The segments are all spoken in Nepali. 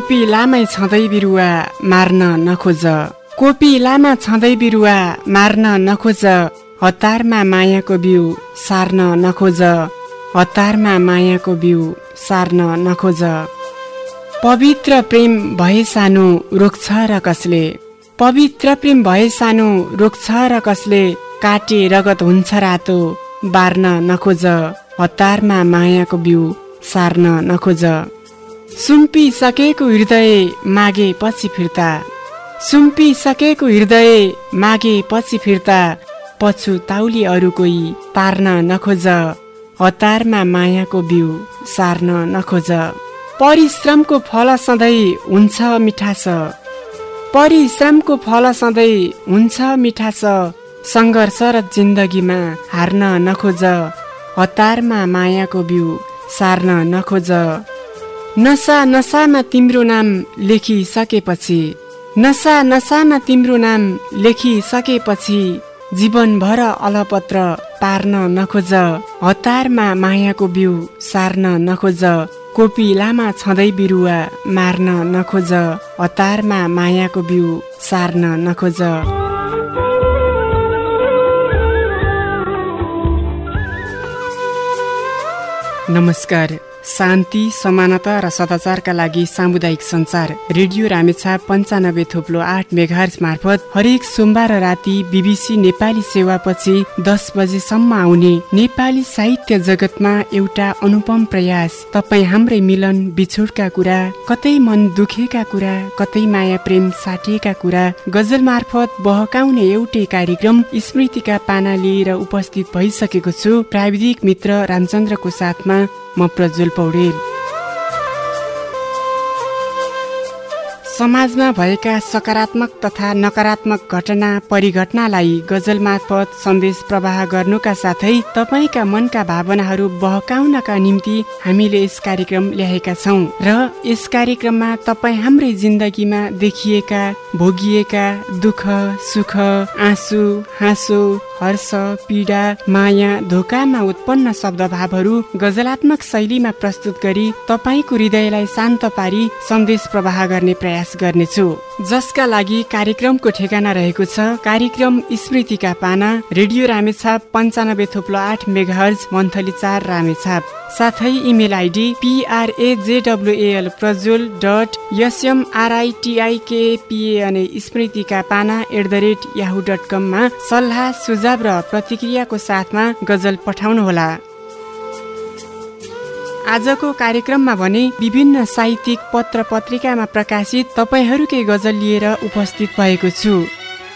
कोपी लामै छँदै बिरुवा मार्न नखोज। कोपी लामा छँदै बिरुवा मार्न नखोज। हतारमा मायाको बिउ सार्न नखोज। हतारमा मायाको बिउ सार्न नखोज। पवित्र प्रेम भए सानो रोक्छ र कसले? पवित्र प्रेम भए सानो रोक्छ र कसले? काटे रगत हुन्छ रातो बार्न नखोज। हतारमा मायाको बिउ सार्न नखोज। सुम्पिसकेको हृदय मागे पछि फिर्ता। सुम्पिसकेको हृदय मागे पछि फिर्ता। पछु ताउली अरू कोही पार्न नखोज। हतारमा मायाको बिउ सार्न नखोज। परिश्रमको फल सधैँ हुन्छ मिठास। परिश्रमको फल सधैँ हुन्छ मिठास। सङ्घर्ष र जिन्दगीमा हार्न नखोज। हतारमा मायाको बिउ सार्न नखोज। नसा नसामा तिम्रो नाम लेखिसकेपछि नसा नसामा तिम्रो नाम लेखिसकेपछि जीवनभर अलपत्र पार्न नखोज हतारमा मायाको बिउ सार्न नखोज कोपी लामा छँदै बिरुवा मार्न नखोज हतारमा मायाको बिउ सार्न नखोज। नमस्कार। शान्ति समानता र सदाचारका लागि सामुदायिक संचार रेडियो रामेछाप पञ्चानब्बे थोप्लो आठ मेघार्ज मार्फत हरेक सोमबार राति बिबिसी नेपाली सेवापछि दस बजेसम्म आउने नेपाली साहित्य जगतमा एउटा अनुपम प्रयास। तपाईँ हाम्रै मिलन बिछोडका कुरा कतै मन दुखेका कुरा कतै माया प्रेम साटिएका कुरा गजल मार्फत बहकाउने एउटै कार्यक्रम स्मृतिका पाना लिएर उपस्थित भइसकेको छु प्राविधिक मित्र रामचन्द्रको साथमा। म प्रज्वल पौडेल. समाजमा भएका सकारात्मक तथा नकारात्मक घटना परिघटनालाई गजल मार्फत सन्देश प्रवाह गर्नुका साथै तपाईँका मनका भावनाहरू बहकाउनका निम्ति हामीले यस कार्यक्रम ल्याएका छौँ र यस कार्यक्रममा तपाईँ हाम्रै जिन्दगीमा देखिएका भोगिएका दुःख सुख आँसु हाँसो हर्ष पीडा माया धोकामा उत्पन्न शब्द भावहरू गजलात्मक शैलीमा प्रस्तुत गरी तपाईँको हृदयलाई शान्त पारी सन्देश प्रवाह गर्ने प्रयास गर्नेछु। जसका लागि कार्यक्रमको ठेगाना रहेको छ कार्यक्रम स्मृतिका पाना रेडियो रामेछाप पन्चानब्बे थुप्लो आठ मेघर्ज मन्थली चार रामेछाप। साथै email ID P R A J W L Prajwal dot एसएमआरआइटिआइकेपिए अनि स्मृतिका पाना at the rate Yahoo dot कममा सल्लाह सुझाव र प्रतिक्रियाको साथमा गजल पठाउनुहोला। आजको कार्यक्रममा भने विभिन्न साहित्यिक पत्र पत्रिकामा प्रकाशित तपाईँहरूकै गजल लिएर उपस्थित भएको छु।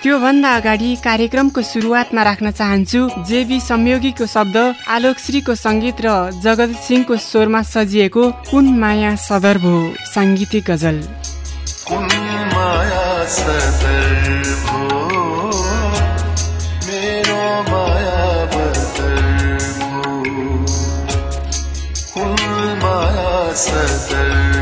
त्योभन्दा अगाडि कार्यक्रमको सुरुवातमा राख्न चाहन्छु जेबी संयोगीको शब्द आलोकश्रीको सङ्गीत र जगत सिंहको स्वरमा सजिएको कुन माया सदर भो? साङ्गीतिक गजल। माया सदर तिमलाई سدل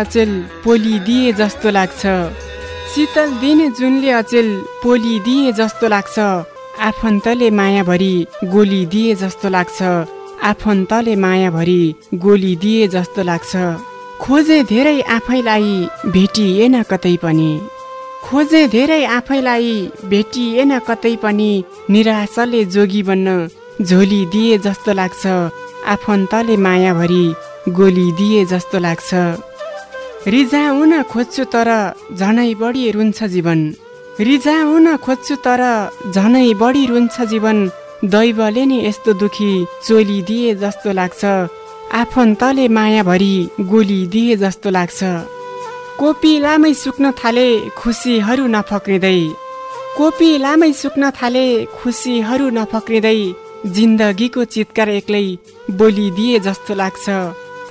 अचेल पोली दिए जस्तो लाग्छ। शीतल दिने जुनले अचेल पोली दिए जस्तो लाग्छ। आफन्तले मायाभरि गोली दिए जस्तो लाग्छ। आफन्तले मायाभरि गोली दिए जस्तो लाग्छ। खोजे धेरै आफैलाई भेटिएन कतै पनि। खोजे धेरै आफैलाई भेटिएन कतै पनि निराशाले जोगी बन्न झोली दिए जस्तो लाग्छ। आफन्तले मायाभरि गोली दिए जस्तो लाग्छ। रिजाउन खोज्छु तर झनै बढी रुन्छ जीवन। रिजाउन खोज्छु तर झनै बढी रुन्छ जीवन। दैवले नि यस्तो दुखी चोली दिए जस्तो लाग्छ। आफन्तले मायाभरि गोली दिए जस्तो लाग्छ। कोपी लामै सुक्न थाले खुसीहरू नफक्रिँदै। कोपी लामै सुक्न थाले खुसीहरू नफक्रिँदै जिन्दगीको चितकार एक्लै बोलिदिए जस्तो लाग्छ।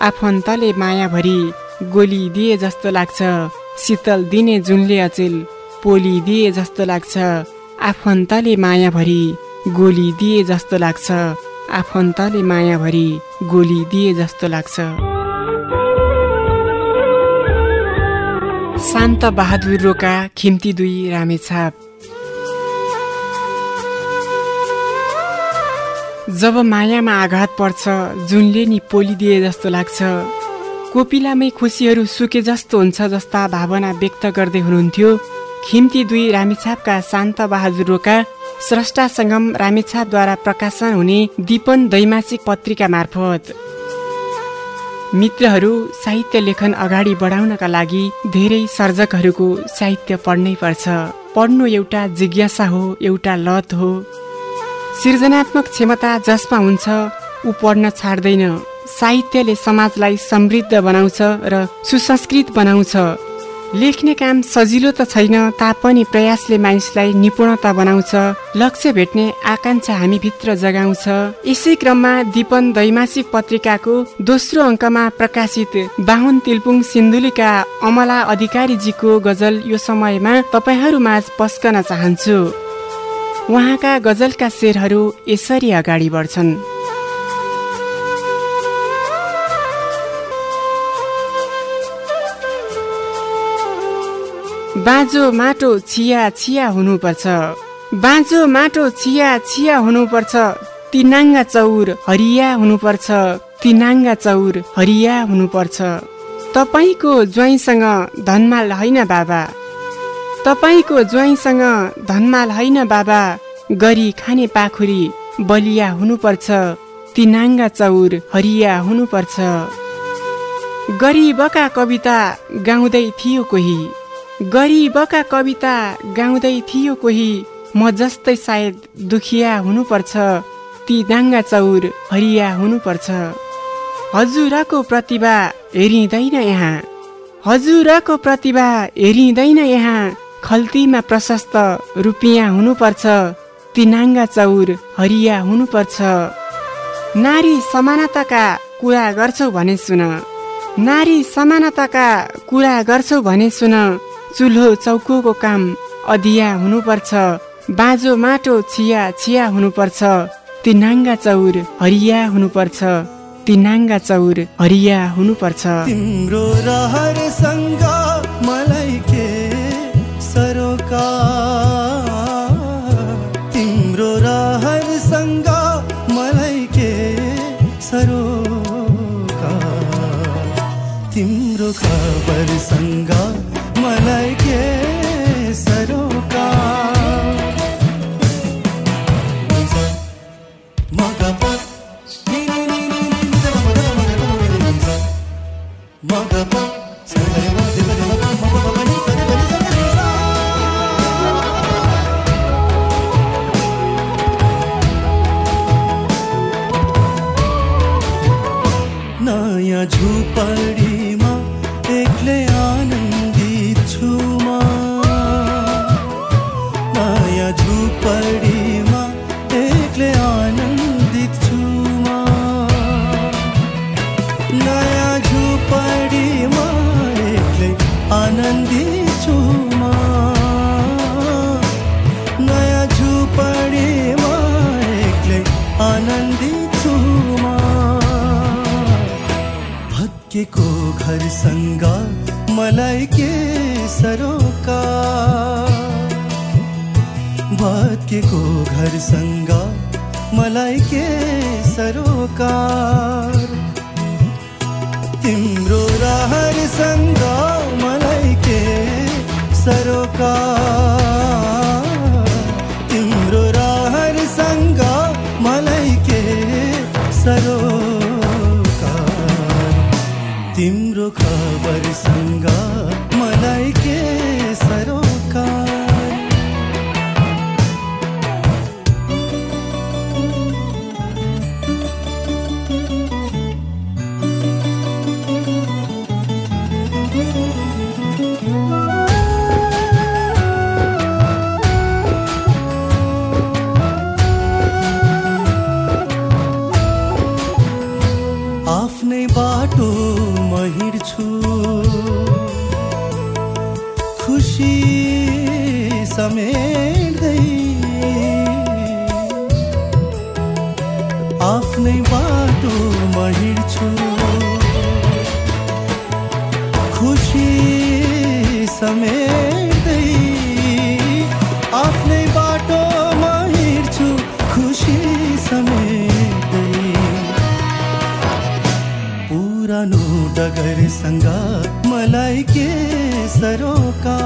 आफन्तले मायाभरि गोली दिए जस्तो लाग्छ। शीतल दिने जुनले अचेल पोली दिए जस्तो लाग्छ। आफन्तले मायाभरि गोली दिए जस्तो लाग्छ। आफन्तले मायाभरि गोली दिए जस्तो लाग्छ। शान्त बहादुर रोका खिम्ती दुई रामेछाप जब मायामा आघात पर्छ जुनले नि पोलिदिए जस्तो लाग्छ। कोपिलामै खुसीहरू सुके जस्तो हुन्छ जस्ता भावना व्यक्त गर्दै हुनुहुन्थ्यो। खिम्ती दुई रामेछापका शान्त बहादुर रोका स्रष्टा सङ्गम रामेछापद्वारा प्रकाशन हुने दीपन दैमासिक पत्रिका मार्फत। मित्रहरू साहित्य लेखन अगाडि बढाउनका लागि धेरै सर्जकहरूको साहित्य पढ्नै पर्छ। पढ्नु एउटा जिज्ञासा हो एउटा लत हो। सृजनात्मक क्षमता जसमा हुन्छ ऊ पढ्न छाड्दैन। साहित्यले समाजलाई समृद्ध बनाउँछ र सुसंस्कृत बनाउँछ। लेख्ने काम सजिलो त छैन तापनि प्रयासले मानिसलाई निपुणता बनाउँछ। लक्ष्य भेट्ने आकाङ्क्षा हामीभित्र जगाउँछ। यसै क्रममा दिपन दैमासिक पत्रिकाको दोस्रो अङ्कमा प्रकाशित बाहुन तिलपुङ सिन्धुलीका अमला अधिकारीजीको गजल यो समयमा तपाईँहरू माझ पस्कन चाहन्छु। उहाँका गजलका शेरहरू यसरी अगाडि बढ्छन्। बाँझो माटो छिया छिया हुनुपर्छ। बाँझो माटो छिया छिया हुनुपर्छ। तिनाङ्गा चौर हरिया हुनुपर्छ। तिनाङ्गा चौर हरिया हुनुपर्छ। तपाईँको ज्वाइँसँग धनमाल होइन बाबा। तपाईँको ज्वाइँसँग धनमाल होइन बाबा। गरी खाने पाखुरी बलिया हुनुपर्छ। तिनाङ्गा चौर हरिया हुनुपर्छ। गरिबका कविता गाउँदै थियो कोही। गरिबका कविता गाउँदै थियो कोही। म जस्तै सायद दुखिया हुनुपर्छ ती दाङ्गा चौर हरिया हुनुपर्छ। हजुरको प्रतिभा हेरिँदैन यहाँ। हजुरको प्रतिभा हेरिँदैन यहाँ। खल्तीमा प्रशस्त रुपियाँ हुनुपर्छ तिनाङ्गा चौर हरिया हुनुपर्छ। नारी समानताका कुरा गर्छौ भने सुन। नारी समानताका कुरा गर्छौ भने सुन। चुल्हो चौकोको काम अधिया हुनुपर्छ बाँझो माटो छिया छिया हुनुपर्छ तिनाङ्गा चौर हरिया हुनुपर्छ तिनाङ्गा चौर हरिया हुनुपर्छ। तिम्रो रहरसँग मलाई सरोकार तिम्रो रहरसँग मलाई के सरोकार तिम्रो खबरसँग डगरसँग मलाई के? सरोका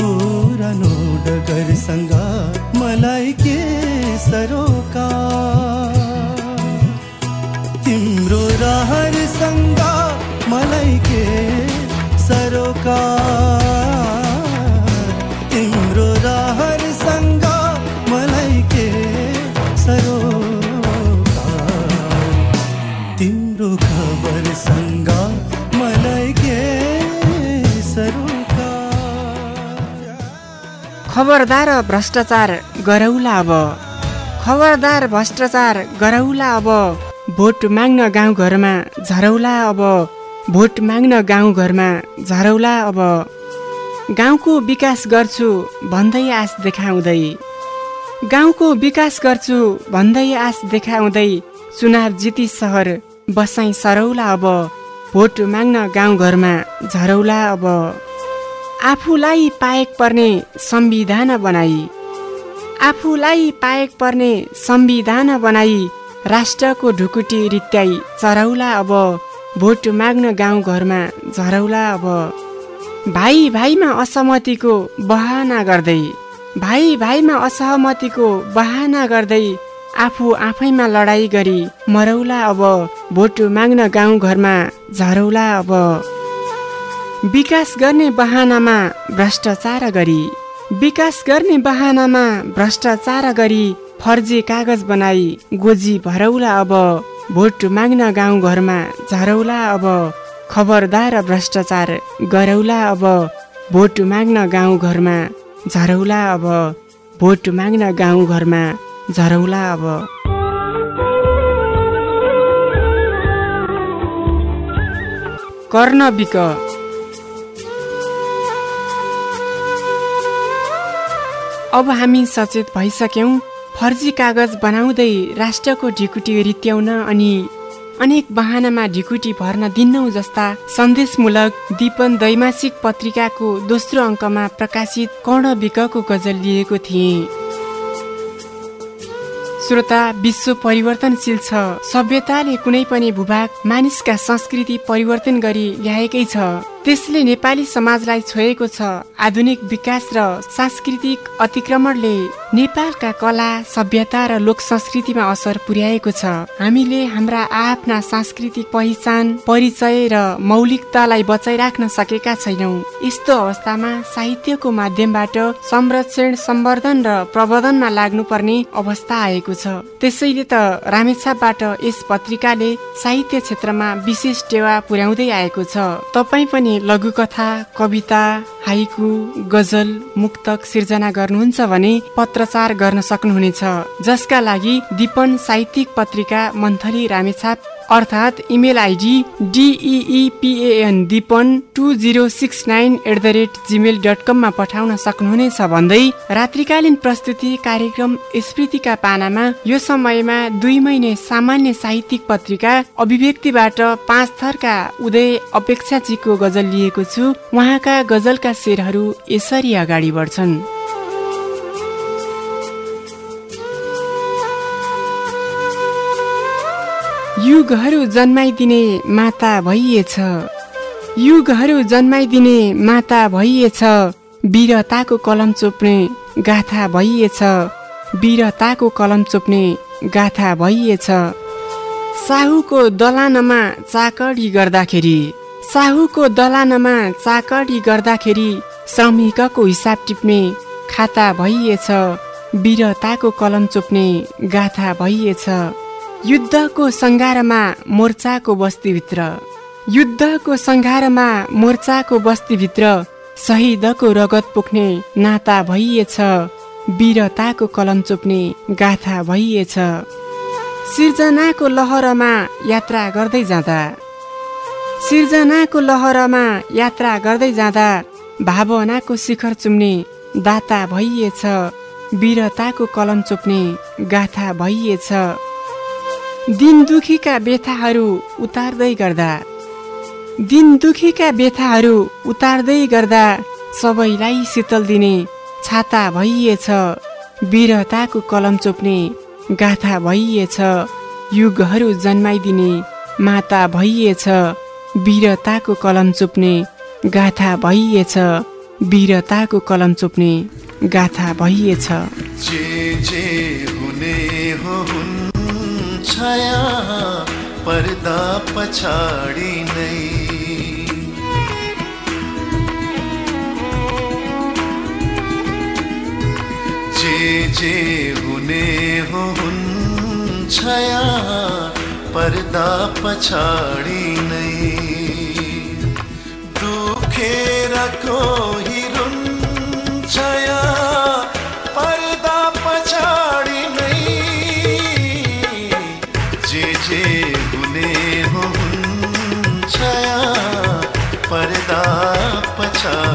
पुरानो डगरसँग मलाई के? सरोका तिम्रो रहरसँग मलाई के? सरोका तिम्रो रहरसँग मलाई के सरोका खबरदार भ्रष्टाचार गरौला अब। खबरदार भ्रष्टाचार गरौला अब। भोट माग्न गाउँघरमा झरौला अब। भोट माग्न गाउँघरमा झरौला अब। गाउँको विकास गर्छु भन्दै आश देखाउँदै। गाउँको विकास गर्छु भन्दै आश देखाउँदै चुनाव जिती सहर बसाइ सरौला अब। भोट माग्न गाउँघरमा झरौला अब। आफूलाई पाएक पर्ने संविधान बनाई। आफूलाई पाएक पर्ने संविधान बनाई। राष्ट्रको ढुकुटी रित्याई चरौला अब। भोट माग्न गाउँघरमा झरौला अब। भाइ भाइमा असहमतिको बहाना गर्दै। भाइ भाइमा असहमतिको बहाना गर्दै आफू आफैमा लडाई गरी मरौला अब। भोट माग्न गाउँघरमा झरौला अब। विकास गर्ने बहानामा भ्रष्टाचार गरी विकास गर्ने बहानामा भ्रष्टाचार गरी फर्जी कागज बनाई गोजी भरौला अब भोट माग्न गाउँघरमा झरौला अब खबरदार भ्रष्टाचार गरौला अब भोट माग्न गाउँघरमा झरौला अब भोट माग्न गाउँघरमा झरौला अब। कर्ण बिक अब हामी सचेत भइसक्यौँ। फर्जी कागज बनाउँदै राष्ट्रको ढिकुटी रित्याउन अनि अनेक बहानामा ढिकुटी भर्न दिन्नौ जस्ता सन्देशमूलक दीपन दैमासिक पत्रिकाको दोस्रो अङ्कमा प्रकाशित कर्ण बिकको गजल लिएको थिएँ। श्रोता विश्व परिवर्तनशील छ। सभ्यताले कुनै पनि भूभाग मानिसका संस्कृति परिवर्तन गरी ल्याएकै छ। त्यसले नेपाली समाजलाई छोएको छ। आधुनिक विकास र सांस्कृतिक अतिक्रमणले नेपालका कला सभ्यता र लोक संस्कृतिमा असर पुर्याएको छ। हामीले हाम्रा आफ्ना सांस्कृतिक पहिचान परिचय र मौलिकतालाई बचाइराख्न सकेका छैनौँ। यस्तो अवस्थामा साहित्यको माध्यमबाट संरक्षण सम्वर्धन र प्रवर्धनमा लाग्नुपर्ने अवस्था आएको छ। त्यसैले त रामेछापबाट यस पत्रिकाले साहित्य क्षेत्रमा विशेष टेवा पुर्याउँदै आएको छ। तपाईँ पनि लघुकथा कविता हाइकु गजल मुक्तक सिर्जना गर्नुहुन्छ भने पत्रचार गर्न सक्नुहुनेछ। जसका लागि दिपन साहित्यिक पत्रिका मन्थली रामेछाप अर्थात् email ID D I P N Dipan two zero six nine at the rate Gmail dot कममा पठाउन सक्नुहुनेछ भन्दै रात्रिकालीन प्रस्तुति कार्यक्रम स्मृतिका पानामा यो समयमा दुई महिने सामान्य साहित्यिक पत्रिका अभिव्यक्तिबाट पाँच थरका उदय अपेक्षाजीको गजल लिएको छु। उहाँका गजलका शेरहरू यसरी अगाडि बढ्छन्। युगहरू जन्माइदिने माता भइएछ। युगहरू जन्माइदिने माता भइएछ। वीरताको कलम चोप्ने गाथा भइएछ। वीरताको कलम चोप्ने गाथा भइएछ। साहुको दलानमा चाकडी गर्दाखेरि साहुको दलानमा चाकडी गर्दाखेरि श्रमिकको हिसाब टिप्ने खाता भइएछ। वीरताको कलम चोप्ने गाथा भइएछ। युद्धको सङ्घारमा मोर्चाको बस्तीभित्र। युद्धको सङ्घारमा मोर्चाको बस्तीभित्र शहीदको रगत पुग्ने नाता भइएछ। वीरताको कलम चोप्ने गाथा भइएछ। सिर्जनाको लहरमा यात्रा गर्दै जाँदा। सिर्जनाको लहरमा यात्रा गर्दै जाँदा भावनाको शिखर चुम्ने दाता भइएछ। वीरताको कलम चोप्ने गाथा भइएछ। दिन दुखीका व्यथाहरू उतार्दै गर्दा। दिन दुखीका व्यथाहरू उतार्दै गर्दा सबैलाई शीतल दिने छाता भइएछ वीरताको कलम चोप्ने गाथा भइएछ युगहरू जन्माइदिने माता भइएछ वीरताको कलम चोप्ने गाथा भइएछ वीरताको कलम चोप्ने गाथा भइएछ। छाया, पर्दा पछाडि नै जे जे हुने हो हुन् छाया, पर्दा पछाडि नै दुखेर कोही छाया पर्दा আশা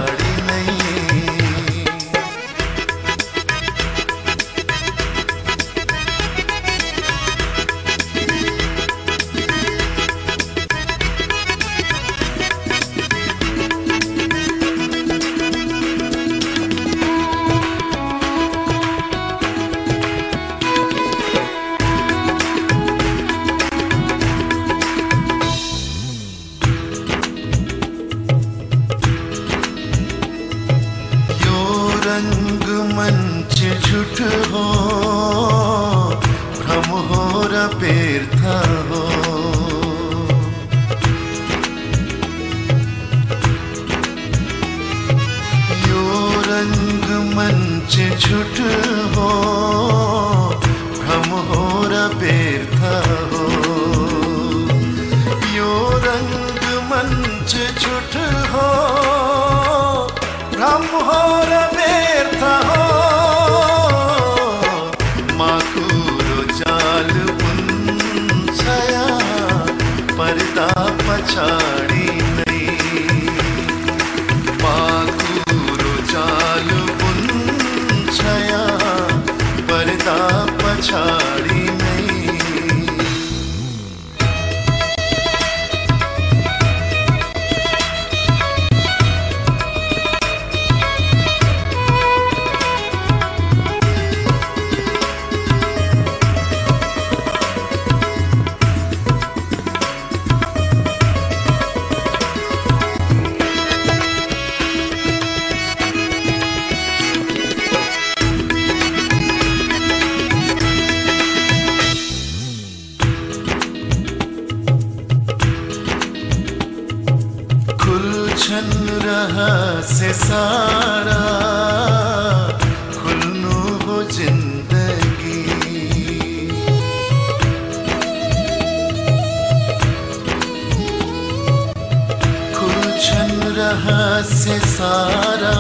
सारा।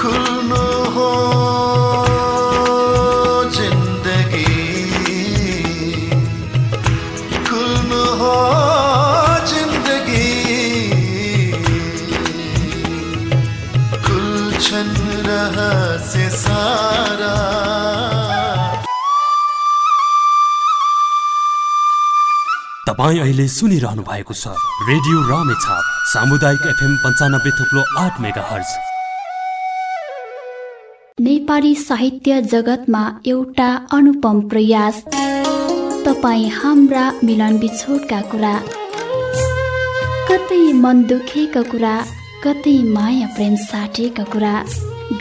खुल्नु हो जिन्दगी खुल्नु हो जिन्दगी खुल्छन् रहस्य सारा। तपाईँ अहिले सुनिरहनु भएको छ रेडियो रामेछाप। सामुदायिक एफएम पन्चानब्बे थुप्लो आठ मेगा हर्ज नेपाली साहित्य जगतमा एउटा अनुपम प्रयास। तपाईँ हाम्रा मिलन बिछोडका कुरा। कतै मन दुखेका कुरा कतै माया प्रेम साटेका कुरा।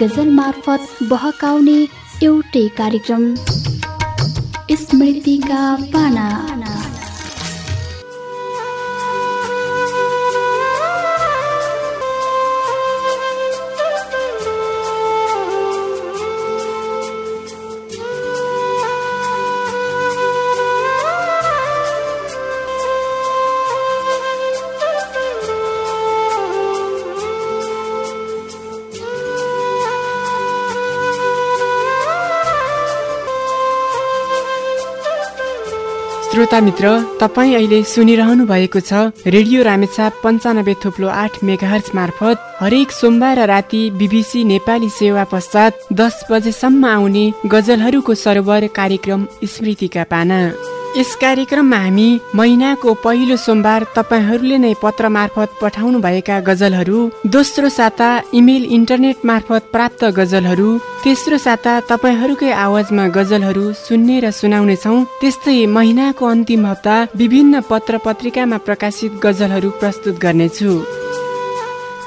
गजल मार्फत बहकाउने एउटै कार्यक्रम। स्मृतिका पाना। श्रोता मित्र तपाईँ अहिले सुनिरहनु भएको छ रेडियो रामेछाप पन्चानब्बे थुप्लो आठ मेगाहर्च मार्फत हरेक सोमबार राति बिबिसी नेपाली सेवा पश्चात दस बजेसम्म आउने गजलहरूको सरोवर कार्यक्रम स्मृतिका पाना। यस कार्यक्रममा हामी महिनाको पहिलो सोमबार तपाईँहरूले नै पत्र मार्फत पठाउनु भएका गजलहरू दोस्रो साता इमेल इन्टरनेट मार्फत प्राप्त गजलहरू तेस्रो साता तपाईँहरूकै आवाजमा गजलहरू सुन्ने र सुनाउने छौँ त्यस्तै महिनाको अन्तिम हप्ता विभिन्न पत्र पत्रिकामा प्रकाशित गजलहरू प्रस्तुत गर्नेछु।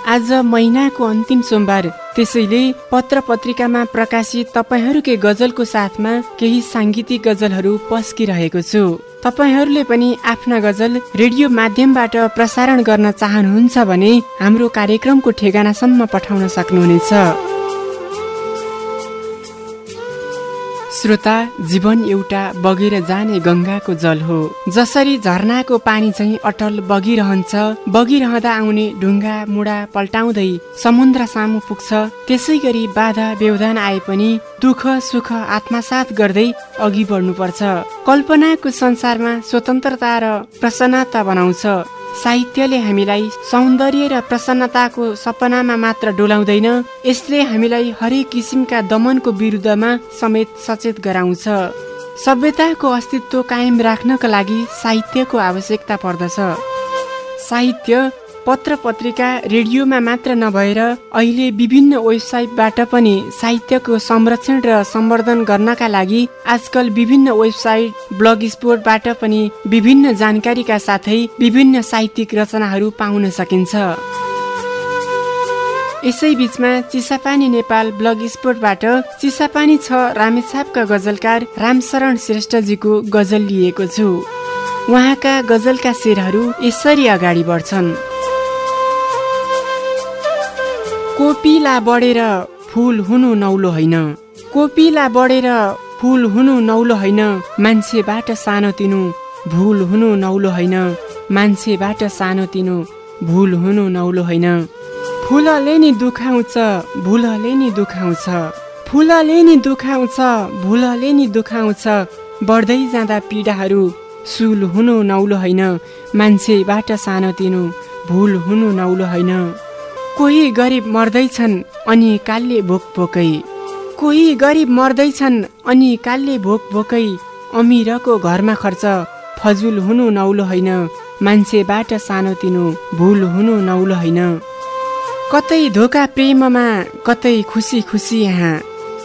आज महिनाको अन्तिम सोमबार। त्यसैले पत्र पत्रिकामा प्रकाशित तपाईँहरूकै गजलको साथमा केही साङ्गीतिक गजलहरू पस्किरहेको छु। तपाईँहरूले पनि आफ्ना गजल रेडियो माध्यमबाट प्रसारण गर्न चाहनुहुन्छ भने हाम्रो कार्यक्रमको ठेगानासम्म पठाउन सक्नुहुनेछ। श्रोता जीवन एउटा बगेर जाने गङ्गाको जल हो। जसरी झरनाको पानी चाहिँ अटल बगिरहन्छ बगिरहँदा आउने ढुङ्गा मुडा पल्टाउँदै समुद्र सामु पुग्छ। त्यसै गरी बाधा व्यवधान आए पनि दुःख सुख आत्मसात गर्दै अघि बढ्नुपर्छ। कल्पनाको संसारमा स्वतन्त्रता र प्रसन्नता बनाउँछ। साहित्यले हामीलाई सौन्दर्य र प्रसन्नताको सपनामा मात्र डोलाउँदैन यसले हामीलाई हरेक किसिमका दमनको विरुद्धमा समेत सचेत गराउँछ। सभ्यताको अस्तित्व कायम राख्नका लागि साहित्यको आवश्यकता पर्दछ। साहित्य पत्र पत्रिका रेडियोमा मात्र नभएर अहिले विभिन्न वेबसाइटबाट पनि साहित्यको संरक्षण र सम्वर्धन गर्नका लागि आजकल विभिन्न वेबसाइट ब्लग स्पोर्टबाट पनि विभिन्न जानकारीका साथै विभिन्न साहित्यिक रचनाहरू पाउन सकिन्छ। यसै बिचमा चिसापानी नेपाल ब्लग स्पोर्टबाट चिसापानी छ रामेछापका गजलकार रामशरण श्रेष्ठजीको गजल लिएको छु। उहाँका गजलका शेरहरू यसरी अगाडि बढ्छन्। कोपिला बढेर फुल हुनु नौलो होइन। कोपिला बढेर फुल हुनु नौलो होइन। मान्छेबाट सानोतिनो भुल हुनु नौलो होइन। मान्छेबाट सानोतिनो भुल हुनु नौलो होइन। फुलले नि दुखाउँछ भुलले नि दुखाउँछ फुलले नि दुखाउँछ भुलले नि दुखाउँछ बढ्दै जाँदा पीडाहरू सुल हुनु नौलो होइन। मान्छेबाट सानोतिनो भुल हुनु नौलो होइन। कोही गरिब मर्दैछन् अनि कालले भोक भोकै। कोही गरिब मर्दैछन् अनि कालले भोक भोकै। अमिरको घरमा खर्च फजुल हुनु नौलो होइन। मान्छेबाट सानोतिनो भुल हुनु नौलो होइन। कतै धोका प्रेममा कतै खुसी खुसी यहाँ।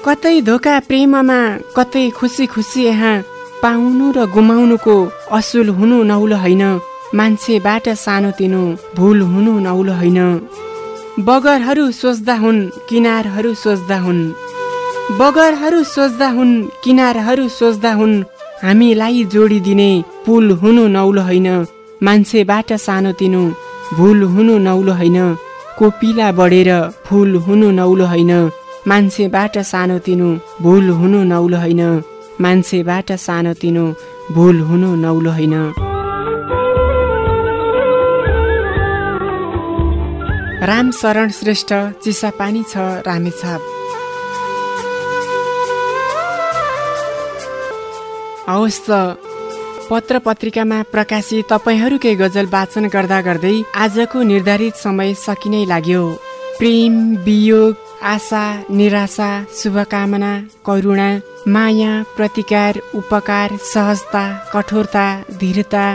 कतै धोका प्रेममा कतै खुसी खुसी यहाँ। पाउनु र गुमाउनुको असुल हुनु नौलो होइन। मान्छेबाट सानोतिनो भुल हुनु नौलो होइन। बगरहरू सोच्दा हुन् किनारहरू सोच्दा हुन्। बगरहरू सोच्दा हुन् किनारहरू सोच्दा हुन्। हामीलाई जोडिदिने पुल हुनु नौलो होइन। मान्छेबाट सानोतिनो भुल हुनु नौलो होइन। कोपिला बढेर फुल हुनु नौलो होइन। मान्छेबाट सानोतिनो भुल हुनु नौलो होइन। मान्छेबाट सानोतिनो भुल हुनु नौलो होइन। राम शरण श्रेष्ठ चिसापानी छ रामेछाप हवस् त पत्र पत्रिकामा प्रकाशित तपाईँहरूकै गजल वाचन गर्दा गर्दै आजको निर्धारित समय सकिनै लाग्यो। प्रेम वियोग आशा निराशा शुभकामना करुणा माया प्रतिकार उपकार सहजता कठोरता धीरता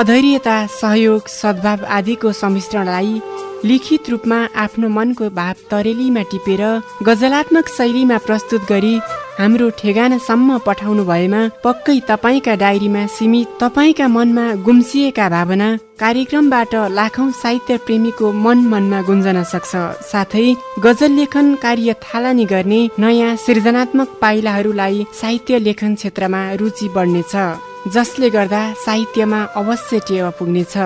अधैर्यता सहयोग सद्भाव आदिको सम्मिश्रणलाई लिखित रूपमा आफ्नो मनको भाव तरेलीमा टिपेर गजलात्मक शैलीमा प्रस्तुत गरी हाम्रो ठेगानासम्म पठाउनु भएमा पक्कै तपाईँका डायरीमा सीमित तपाईँका मनमा गुम्सिएका भावना कार्यक्रमबाट लाखौं साहित्य प्रेमीको मन मनमा गुन्जन सक्छ। साथै गजल लेखन कार्य थालनी गर्ने नयाँ सृजनात्मक पाइलाहरूलाई साहित्य लेखन क्षेत्रमा रुचि बढ्नेछ जसले गर्दा साहित्यमा अवश्य टेवा पुग्नेछ।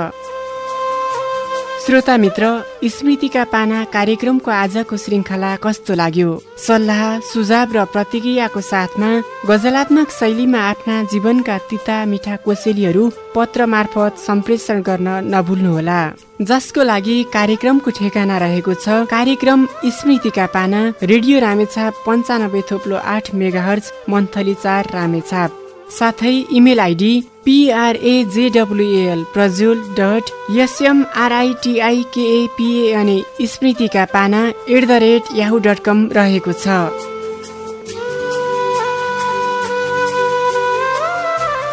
श्रोता मित्र स्मृतिका पाना कार्यक्रमको आजको श्रृङ्खला कस्तो लाग्यो? सल्लाह सुझाव र प्रतिक्रियाको साथमा गजलात्मक शैलीमा आफ्ना जीवनका तिता मिठा कोसेलीहरू पत्र मार्फत सम्प्रेषण गर्न नभुल्नुहोला। जसको लागि कार्यक्रमको ठेगाना रहेको छ कार्यक्रम स्मृतिका पाना रेडियो रामेछाप पन्चानब्बे थोप्लो आठ मेगाहर्ज मन्थली चार रामेछाप। साथै email ID P R A J W L Prajwal dot एसएमआरआइटिआइकेएपिए अनि स्मृतिका पाना at the rate Yahoo dot com रहेको छ।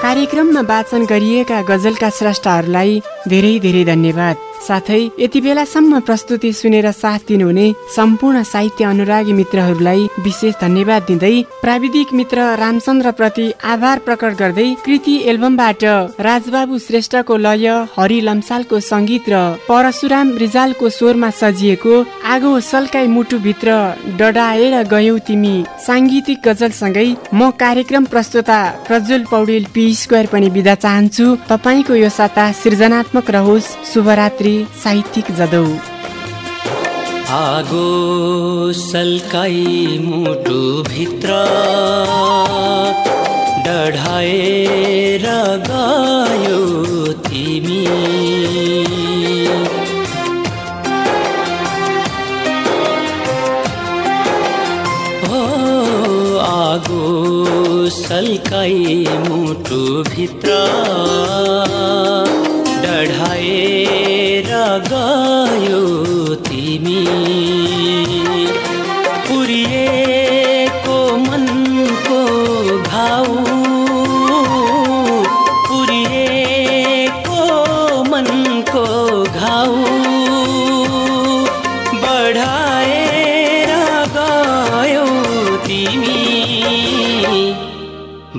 कार्यक्रममा वाचन गरिएका गजलका स्रष्टाहरूलाई धेरै धेरै धन्यवाद। साथै यति बेलासम्म प्रस्तुति सुनेर साथ दिनुहुने सम्पूर्ण साहित्य अनुरागी मित्रहरूलाई विशेष धन्यवाद दिँदै प्राविधिक मित्र रामचन्द्र प्रति आभार प्रकट गर्दै कृति एल्बमबाट राजबाबु श्रेष्ठको लय हरि लम्सालको सङ्गीत र परशुराम रिजालको स्वरमा सजिएको आगो सल्काई मुटुभित्र डडाएर गयौ तिमी। साङ्गीतिक गजलसँगै म कार्यक्रम प्रस्तुता प्रज्वल पौडेल पी स्क्वायर पनि बिदा चाहन्छु। तपाईँको यो साता सृजनात्मक रहोस्। शुभरात्रि। साहित्यिक जदौ आगो सल्काई मुटु भित्र डढाएर गयो तिमी। हो आगो सल्काई मुटु भित्र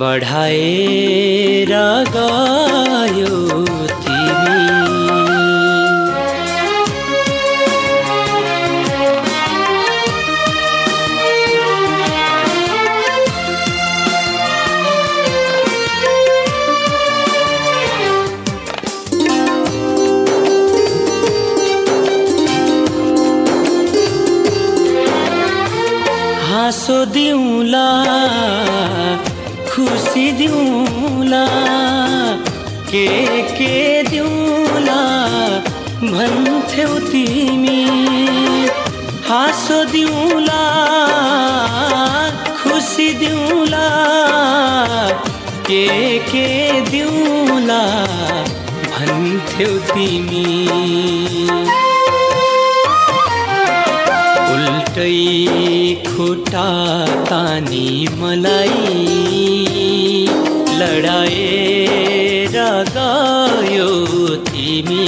बढाएर गयो के के दिउँला भन्थ्यौ तिमी। उल्टै खुट्टा तानी मलाई लडाएर गयो तिमी।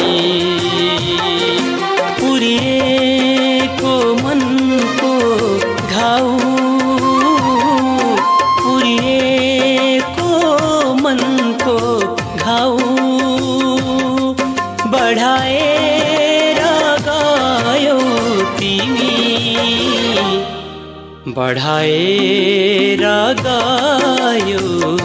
बढाएर गयो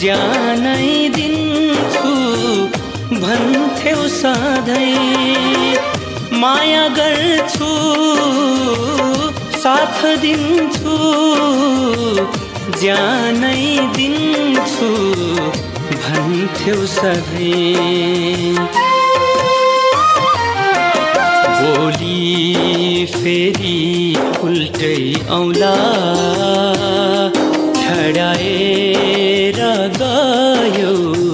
ज्यानै दिन्छु भन्थ्यौ सधैँ माया गर्छु साथ दिन्छु ज्यानै दिन्छु भन्थ्यौ सधैँ। भोलि फेरि उल्टै औला। ठडाएर गयो।